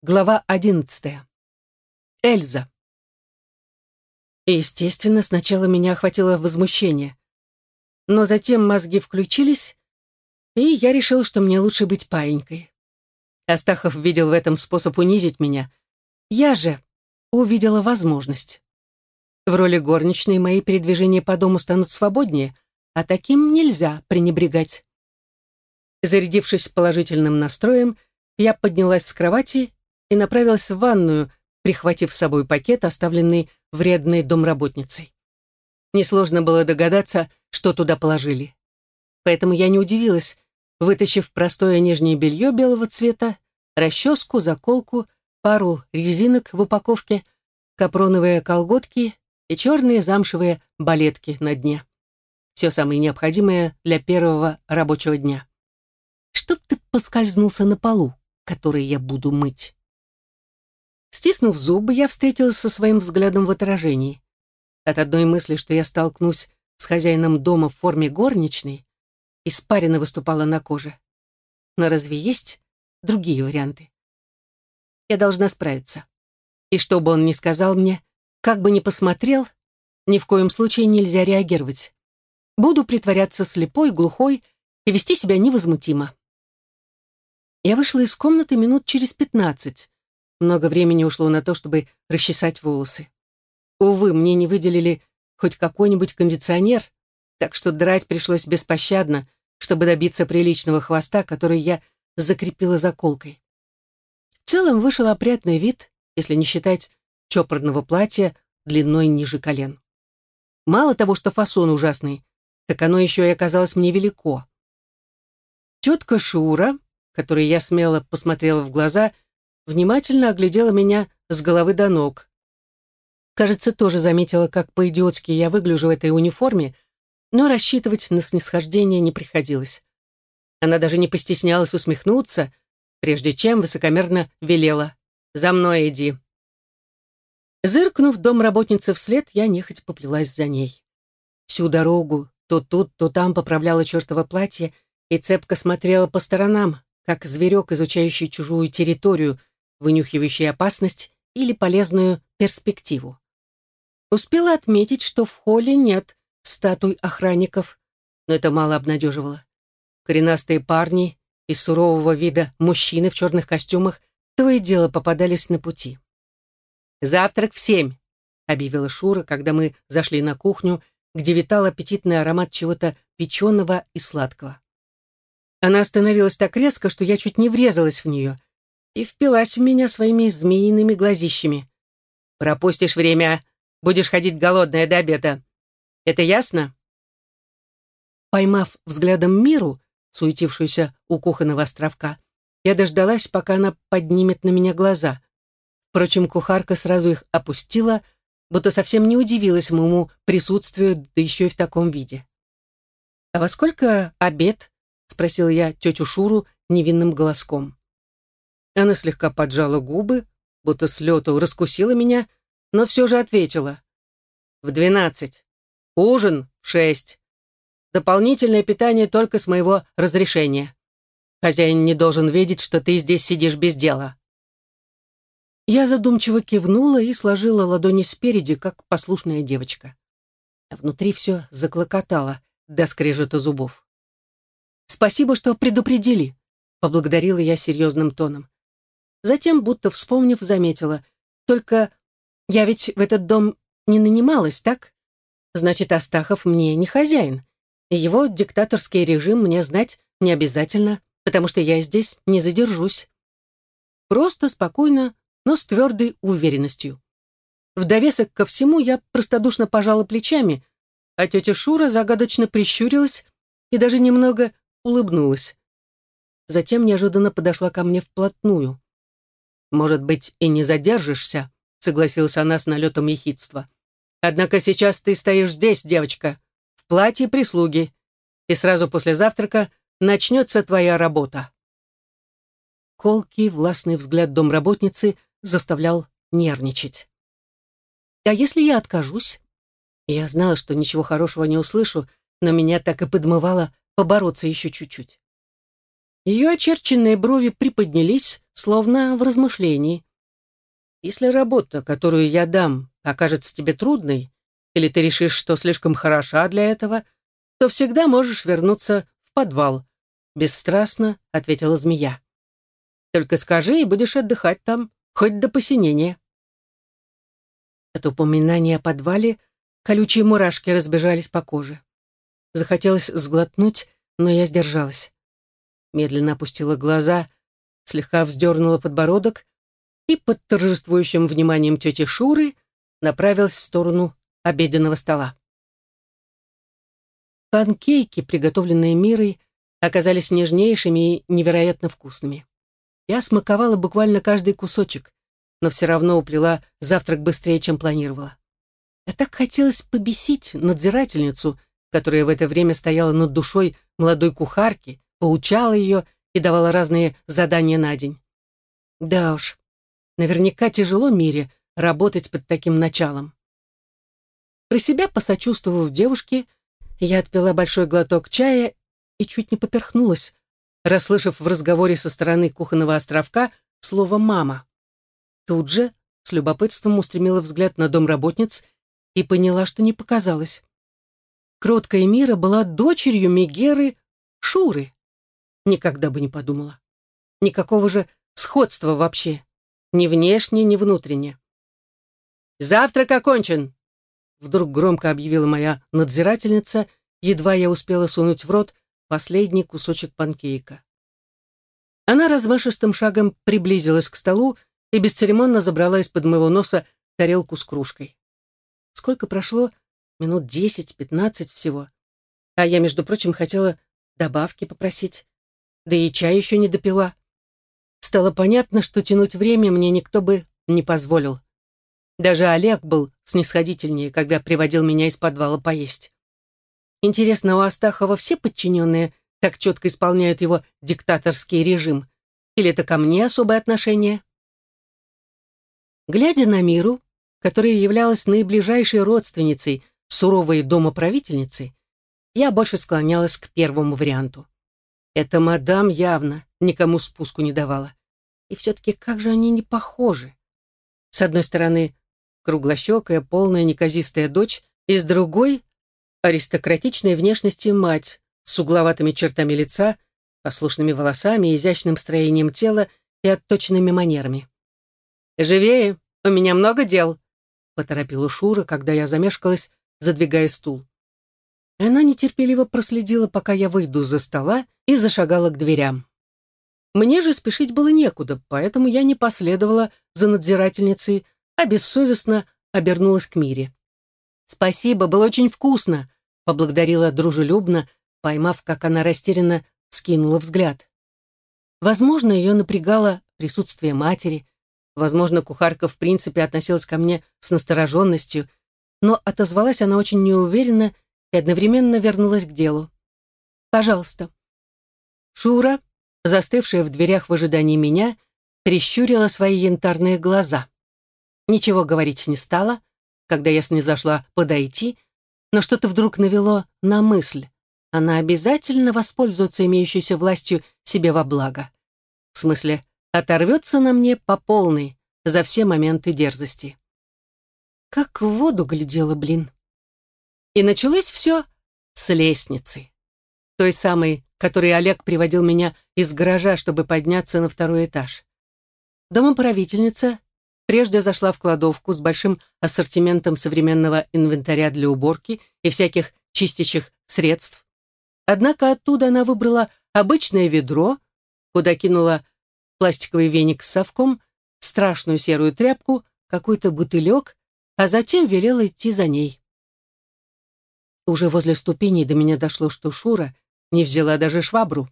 Глава одиннадцатая. Эльза. Естественно, сначала меня охватило возмущение. Но затем мозги включились, и я решил, что мне лучше быть паинькой. Астахов видел в этом способ унизить меня. Я же увидела возможность. В роли горничной мои передвижения по дому станут свободнее, а таким нельзя пренебрегать. Зарядившись положительным настроем, я поднялась с кровати и направилась в ванную, прихватив с собой пакет, оставленный вредной домработницей. Несложно было догадаться, что туда положили. Поэтому я не удивилась, вытащив простое нижнее белье белого цвета, расческу, заколку, пару резинок в упаковке, капроновые колготки и черные замшевые балетки на дне. Все самое необходимое для первого рабочего дня. Чтоб ты поскользнулся на полу, который я буду мыть. Стиснув зубы, я встретилась со своим взглядом в отражении. От одной мысли, что я столкнусь с хозяином дома в форме горничной, испарина выступала на коже. Но разве есть другие варианты? Я должна справиться. И что бы он ни сказал мне, как бы ни посмотрел, ни в коем случае нельзя реагировать. Буду притворяться слепой, глухой и вести себя невозмутимо. Я вышла из комнаты минут через пятнадцать. Много времени ушло на то, чтобы расчесать волосы. Увы, мне не выделили хоть какой-нибудь кондиционер, так что драть пришлось беспощадно, чтобы добиться приличного хвоста, который я закрепила заколкой. В целом вышел опрятный вид, если не считать чопорного платья длиной ниже колен. Мало того, что фасон ужасный, так оно еще и оказалось мне велико. Тетка Шура, которой я смело посмотрела в глаза, — внимательно оглядела меня с головы до ног. Кажется, тоже заметила, как по-идиотски я выгляжу в этой униформе, но рассчитывать на снисхождение не приходилось. Она даже не постеснялась усмехнуться, прежде чем высокомерно велела «За мной иди». Зыркнув домработнице вслед, я нехотя поплелась за ней. Всю дорогу то тут, то там поправляла чертово платье и цепко смотрела по сторонам, как зверек, изучающий чужую территорию, вынюхивающий опасность или полезную перспективу. Успела отметить, что в холле нет статуй охранников, но это мало обнадеживало. Коренастые парни и сурового вида мужчины в черных костюмах то и дело попадались на пути. «Завтрак в семь», — объявила Шура, когда мы зашли на кухню, где витал аппетитный аромат чего-то печеного и сладкого. Она остановилась так резко, что я чуть не врезалась в нее и впилась в меня своими змеиными глазищами. «Пропустишь время, будешь ходить голодная до обеда. Это ясно?» Поймав взглядом Миру, суетившуюся у кухонного островка, я дождалась, пока она поднимет на меня глаза. Впрочем, кухарка сразу их опустила, будто совсем не удивилась моему присутствию, да еще и в таком виде. «А во сколько обед?» — спросила я тетю Шуру невинным голоском. Она слегка поджала губы, будто с лету раскусила меня, но все же ответила. «В двенадцать. Ужин в шесть. Дополнительное питание только с моего разрешения. Хозяин не должен видеть, что ты здесь сидишь без дела». Я задумчиво кивнула и сложила ладони спереди, как послушная девочка. А внутри все заклокотало до скрежета зубов. «Спасибо, что предупредили», — поблагодарила я серьезным тоном. Затем, будто вспомнив, заметила. «Только я ведь в этот дом не нанималась, так? Значит, Астахов мне не хозяин. И его диктаторский режим мне знать не обязательно, потому что я здесь не задержусь. Просто, спокойно, но с твердой уверенностью. В довесок ко всему я простодушно пожала плечами, а тетя Шура загадочно прищурилась и даже немного улыбнулась. Затем неожиданно подошла ко мне вплотную. «Может быть, и не задержишься», — согласилась она с налетом ехидства. «Однако сейчас ты стоишь здесь, девочка, в платье прислуги, и сразу после завтрака начнется твоя работа». Колкий, властный взгляд домработницы заставлял нервничать. «А если я откажусь?» Я знала, что ничего хорошего не услышу, но меня так и подмывало побороться еще чуть-чуть. Ее очерченные брови приподнялись, словно в размышлении. «Если работа, которую я дам, окажется тебе трудной, или ты решишь, что слишком хороша для этого, то всегда можешь вернуться в подвал», — бесстрастно ответила змея. «Только скажи, и будешь отдыхать там, хоть до посинения». От упоминания о подвале колючие мурашки разбежались по коже. Захотелось сглотнуть, но я сдержалась. Медленно опустила глаза, слегка вздернула подбородок и под торжествующим вниманием тети Шуры направилась в сторону обеденного стола. Панкейки, приготовленные Мирой, оказались нежнейшими и невероятно вкусными. Я смаковала буквально каждый кусочек, но все равно уплела завтрак быстрее, чем планировала. Я так хотелось побесить надзирательницу, которая в это время стояла над душой молодой кухарки, поучала ее и давала разные задания на день. Да уж, наверняка тяжело Мире работать под таким началом. Про себя посочувствовав девушке, я отпила большой глоток чая и чуть не поперхнулась, расслышав в разговоре со стороны кухонного островка слово «мама». Тут же с любопытством устремила взгляд на домработниц и поняла, что не показалось. Кроткая Мира была дочерью Мегеры Шуры. Никогда бы не подумала. Никакого же сходства вообще. Ни внешне, ни внутренне. «Завтрак окончен!» Вдруг громко объявила моя надзирательница, едва я успела сунуть в рот последний кусочек панкейка. Она размашистым шагом приблизилась к столу и бесцеремонно забрала из-под моего носа тарелку с кружкой. Сколько прошло? Минут десять-пятнадцать всего. А я, между прочим, хотела добавки попросить. Да и чай еще не допила. Стало понятно, что тянуть время мне никто бы не позволил. Даже Олег был снисходительнее, когда приводил меня из подвала поесть. Интересно, у Астахова все подчиненные так четко исполняют его диктаторский режим? Или это ко мне особое отношение? Глядя на Миру, которая являлась наиближайшей родственницей суровой домоправительницы, я больше склонялась к первому варианту. Эта мадам явно никому спуску не давала. И все-таки как же они не похожи? С одной стороны, круглощекая, полная неказистая дочь, и с другой — аристократичной внешности мать с угловатыми чертами лица, послушными волосами, изящным строением тела и отточенными манерами. «Живее, у меня много дел», — поторопила Шура, когда я замешкалась, задвигая стул. Она нетерпеливо проследила, пока я выйду за стола, и зашагала к дверям. Мне же спешить было некуда, поэтому я не последовала за надзирательницей, а бессовестно обернулась к Мире. «Спасибо, было очень вкусно», — поблагодарила дружелюбно, поймав, как она растерянно скинула взгляд. Возможно, ее напрягало присутствие матери, возможно, кухарка в принципе относилась ко мне с настороженностью, но отозвалась она очень неуверенно и одновременно вернулась к делу. «Пожалуйста». Шура, застывшая в дверях в ожидании меня, прищурила свои янтарные глаза. Ничего говорить не стала, когда я снизошла подойти, но что-то вдруг навело на мысль. Она обязательно воспользуется имеющейся властью себе во благо. В смысле, оторвется на мне по полной за все моменты дерзости. Как в воду глядела, блин. И началось все с лестницы. Той самой, которой Олег приводил меня из гаража, чтобы подняться на второй этаж. Домоправительница Прежде зашла в кладовку с большим ассортиментом современного инвентаря для уборки и всяких чистящих средств. Однако оттуда она выбрала обычное ведро, куда кинула пластиковый веник с совком, страшную серую тряпку, какой-то бутылек, а затем велела идти за ней. Уже возле ступеней до меня дошло, что Шура не взяла даже швабру.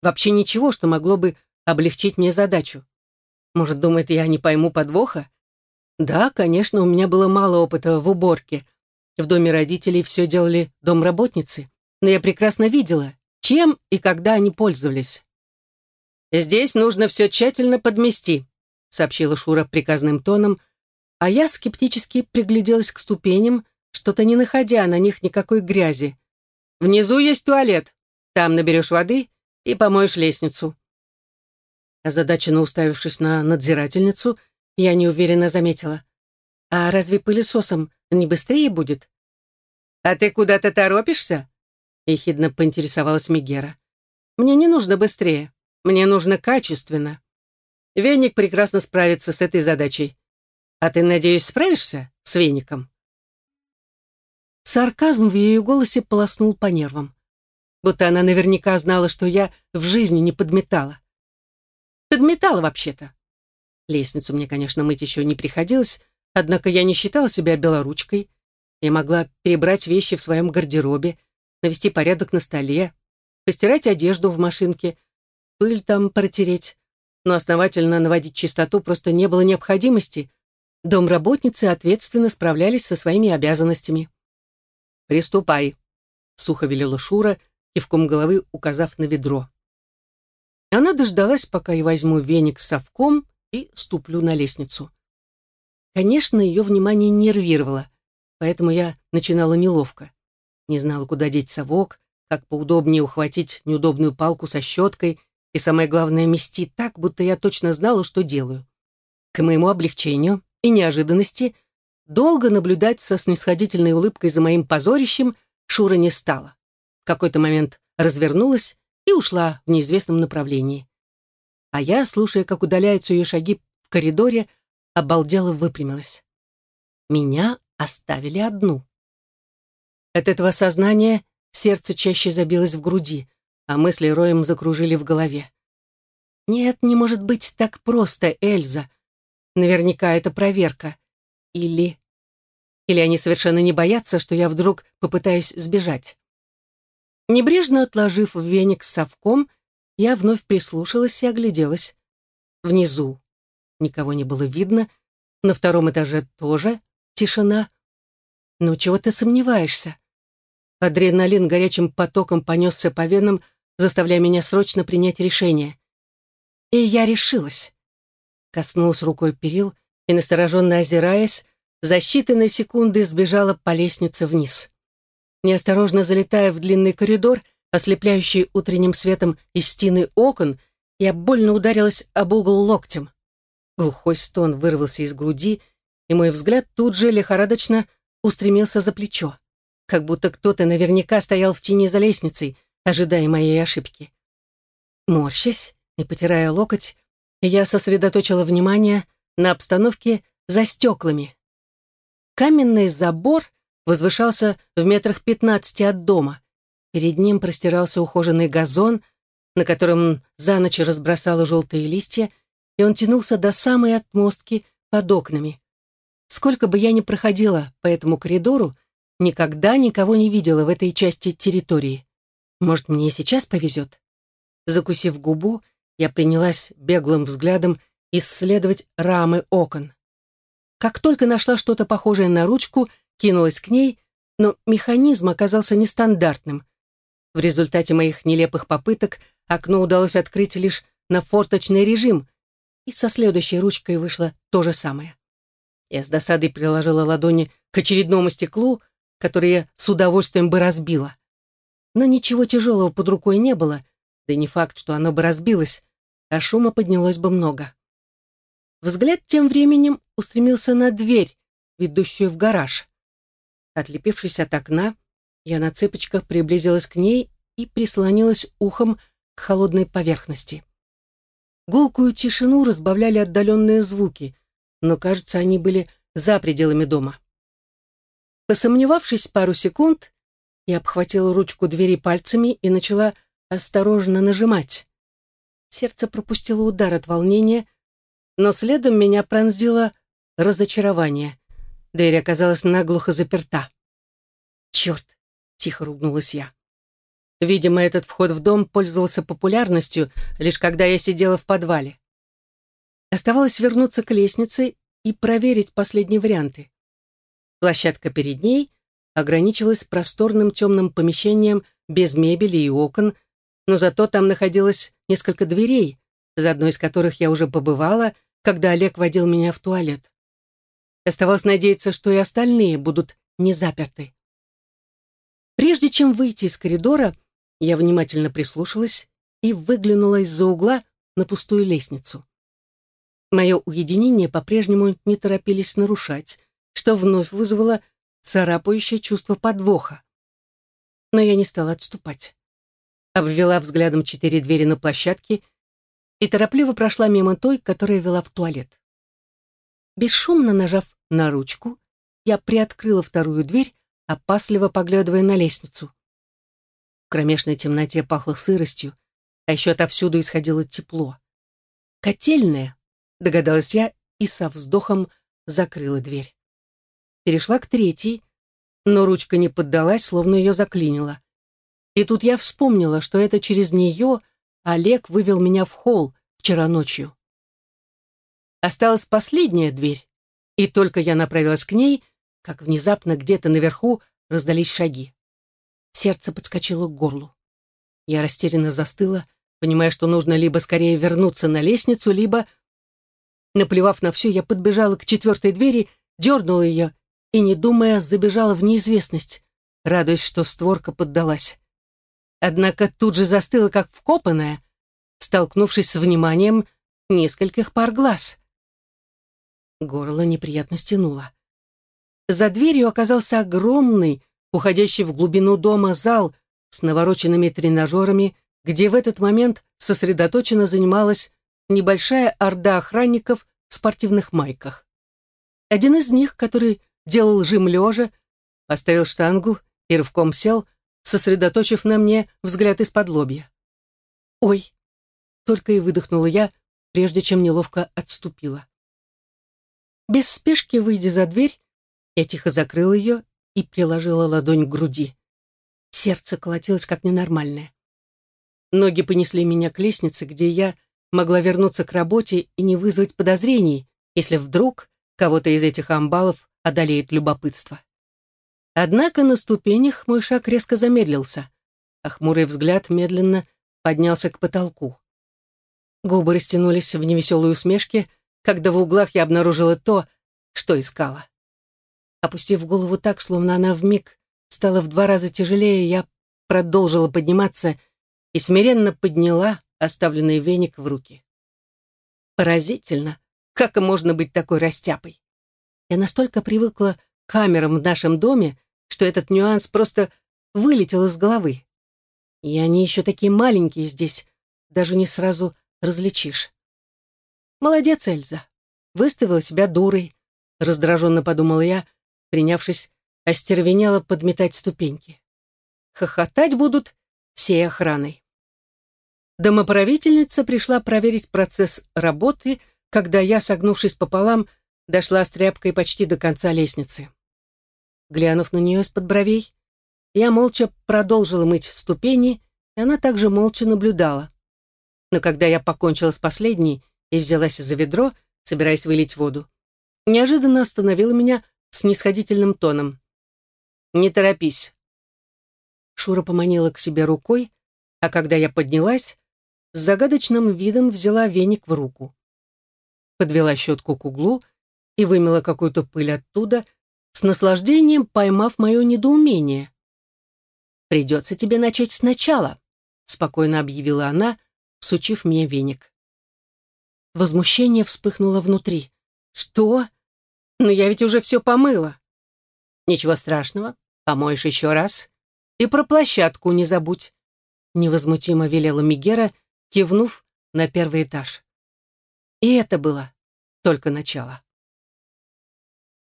Вообще ничего, что могло бы облегчить мне задачу. Может, думает, я не пойму подвоха? Да, конечно, у меня было мало опыта в уборке. В доме родителей все делали домработницы, но я прекрасно видела, чем и когда они пользовались. «Здесь нужно все тщательно подмести», — сообщила Шура приказным тоном, а я скептически пригляделась к ступеням, что-то не находя на них никакой грязи. «Внизу есть туалет. Там наберешь воды и помоешь лестницу». Озадаченно уставившись на надзирательницу, я неуверенно заметила. «А разве пылесосом не быстрее будет?» «А ты куда-то торопишься?» — ехидно поинтересовалась Мегера. «Мне не нужно быстрее. Мне нужно качественно. Веник прекрасно справится с этой задачей. А ты, надеюсь, справишься с веником?» Сарказм в ее голосе полоснул по нервам. Будто она наверняка знала, что я в жизни не подметала. Подметала вообще-то. Лестницу мне, конечно, мыть еще не приходилось, однако я не считала себя белоручкой. Я могла перебрать вещи в своем гардеробе, навести порядок на столе, постирать одежду в машинке, пыль там протереть. Но основательно наводить чистоту просто не было необходимости. Домработницы ответственно справлялись со своими обязанностями. «Приступай», — сухо велела Шура, кивком головы указав на ведро. Она дождалась, пока я возьму веник с совком и ступлю на лестницу. Конечно, ее внимание нервировало, поэтому я начинала неловко. Не знала, куда деть совок, как поудобнее ухватить неудобную палку со щеткой и, самое главное, мести так, будто я точно знала, что делаю. К моему облегчению и неожиданности Долго наблюдать со снисходительной улыбкой за моим позорищем Шура не стала. В какой-то момент развернулась и ушла в неизвестном направлении. А я, слушая, как удаляются ее шаги в коридоре, обалдела выпрямилась. Меня оставили одну. От этого сознания сердце чаще забилось в груди, а мысли роем закружили в голове. Нет, не может быть так просто, Эльза. Наверняка это проверка. Или... Или они совершенно не боятся, что я вдруг попытаюсь сбежать. Небрежно отложив веник с совком, я вновь прислушалась и огляделась. Внизу никого не было видно, на втором этаже тоже тишина. Ну, чего ты сомневаешься? Адреналин горячим потоком понесся по венам, заставляя меня срочно принять решение. И я решилась. Коснулась рукой перил и, настороженно озираясь, за считанные секунды сбежала по лестнице вниз. Неосторожно залетая в длинный коридор, ослепляющий утренним светом из стены окон, я больно ударилась об угол локтем. Глухой стон вырвался из груди, и мой взгляд тут же лихорадочно устремился за плечо, как будто кто-то наверняка стоял в тени за лестницей, ожидая моей ошибки. Морщась и потирая локоть, я сосредоточила внимание на обстановке за стеклами. Каменный забор возвышался в метрах пятнадцати от дома. Перед ним простирался ухоженный газон, на котором за ночь разбросало желтые листья, и он тянулся до самой отмостки под окнами. Сколько бы я ни проходила по этому коридору, никогда никого не видела в этой части территории. Может, мне сейчас повезет? Закусив губу, я принялась беглым взглядом исследовать рамы окон. Как только нашла что-то похожее на ручку, кинулась к ней, но механизм оказался нестандартным. В результате моих нелепых попыток окно удалось открыть лишь на форточный режим, и со следующей ручкой вышло то же самое. Я с досадой приложила ладони к очередному стеклу, которое я с удовольствием бы разбила. Но ничего тяжелого под рукой не было, да и не факт, что оно бы разбилось, а шума поднялось бы много. Взгляд тем временем устремился на дверь, ведущую в гараж. Отлепившись от окна, я на цыпочках приблизилась к ней и прислонилась ухом к холодной поверхности. Гулкую тишину разбавляли отдаленные звуки, но, кажется, они были за пределами дома. Посомневавшись пару секунд, я обхватила ручку двери пальцами и начала осторожно нажимать. Сердце пропустило удар от волнения, но следом меня пронзило разочарование. Дверь оказалась наглухо заперта. «Черт!» — тихо ругнулась я. Видимо, этот вход в дом пользовался популярностью, лишь когда я сидела в подвале. Оставалось вернуться к лестнице и проверить последние варианты. Площадка перед ней ограничивалась просторным темным помещением без мебели и окон, но зато там находилось несколько дверей, за одной из которых я уже побывала, когда Олег водил меня в туалет. Оставалось надеяться, что и остальные будут не заперты. Прежде чем выйти из коридора, я внимательно прислушалась и выглянула из-за угла на пустую лестницу. Мое уединение по-прежнему не торопились нарушать, что вновь вызвало царапающее чувство подвоха. Но я не стала отступать. Обвела взглядом четыре двери на площадке и торопливо прошла мимо той, которая вела в туалет. Бесшумно нажав на ручку, я приоткрыла вторую дверь, опасливо поглядывая на лестницу. В кромешной темноте пахло сыростью, а еще отовсюду исходило тепло. «Котельная», — догадалась я и со вздохом закрыла дверь. Перешла к третьей, но ручка не поддалась, словно ее заклинило. И тут я вспомнила, что это через нее Олег вывел меня в холл вчера ночью. Осталась последняя дверь, и только я направилась к ней, как внезапно где-то наверху раздались шаги. Сердце подскочило к горлу. Я растерянно застыла, понимая, что нужно либо скорее вернуться на лестницу, либо... Наплевав на все, я подбежала к четвертой двери, дернула ее и, не думая, забежала в неизвестность, радуясь, что створка поддалась. Однако тут же застыла, как вкопанная, столкнувшись с вниманием нескольких пар глаз. Горло неприятно стянуло. За дверью оказался огромный, уходящий в глубину дома зал с навороченными тренажерами, где в этот момент сосредоточенно занималась небольшая орда охранников в спортивных майках. Один из них, который делал жим лежа, поставил штангу и рывком сел, сосредоточив на мне взгляд из-под лобья. «Ой!» — только и выдохнула я, прежде чем неловко отступила. Без спешки, выйдя за дверь, я тихо закрыла ее и приложила ладонь к груди. Сердце колотилось как ненормальное. Ноги понесли меня к лестнице, где я могла вернуться к работе и не вызвать подозрений, если вдруг кого-то из этих амбалов одолеет любопытство. Однако на ступенях мой шаг резко замедлился, а хмурый взгляд медленно поднялся к потолку. Губы растянулись в невеселой усмешке, когда в углах я обнаружила то, что искала. Опустив голову так, словно она вмиг стала в два раза тяжелее, я продолжила подниматься и смиренно подняла оставленный веник в руки. Поразительно, как можно быть такой растяпой. Я настолько привыкла к камерам в нашем доме, что этот нюанс просто вылетел из головы. И они еще такие маленькие здесь, даже не сразу различишь. Молодец, Эльза. Выставила себя дурой, раздраженно подумала я, принявшись остервенело подметать ступеньки. Хохотать будут всей охраной. Домоправительница пришла проверить процесс работы, когда я, согнувшись пополам, дошла с тряпкой почти до конца лестницы. Глянув на нее из-под бровей, я молча продолжила мыть ступени, и она также молча наблюдала. Но когда я покончила с последней и взялась за ведро, собираясь вылить воду, неожиданно остановила меня снисходительным тоном. «Не торопись». Шура поманила к себе рукой, а когда я поднялась, с загадочным видом взяла веник в руку. Подвела щетку к углу и вымела какую-то пыль оттуда, с наслаждением поймав мое недоумение. «Придется тебе начать сначала», — спокойно объявила она, сучив мне веник. Возмущение вспыхнуло внутри. «Что? Но я ведь уже все помыла». «Ничего страшного, помоешь еще раз. И про площадку не забудь», — невозмутимо велела Мигера, кивнув на первый этаж. И это было только начало.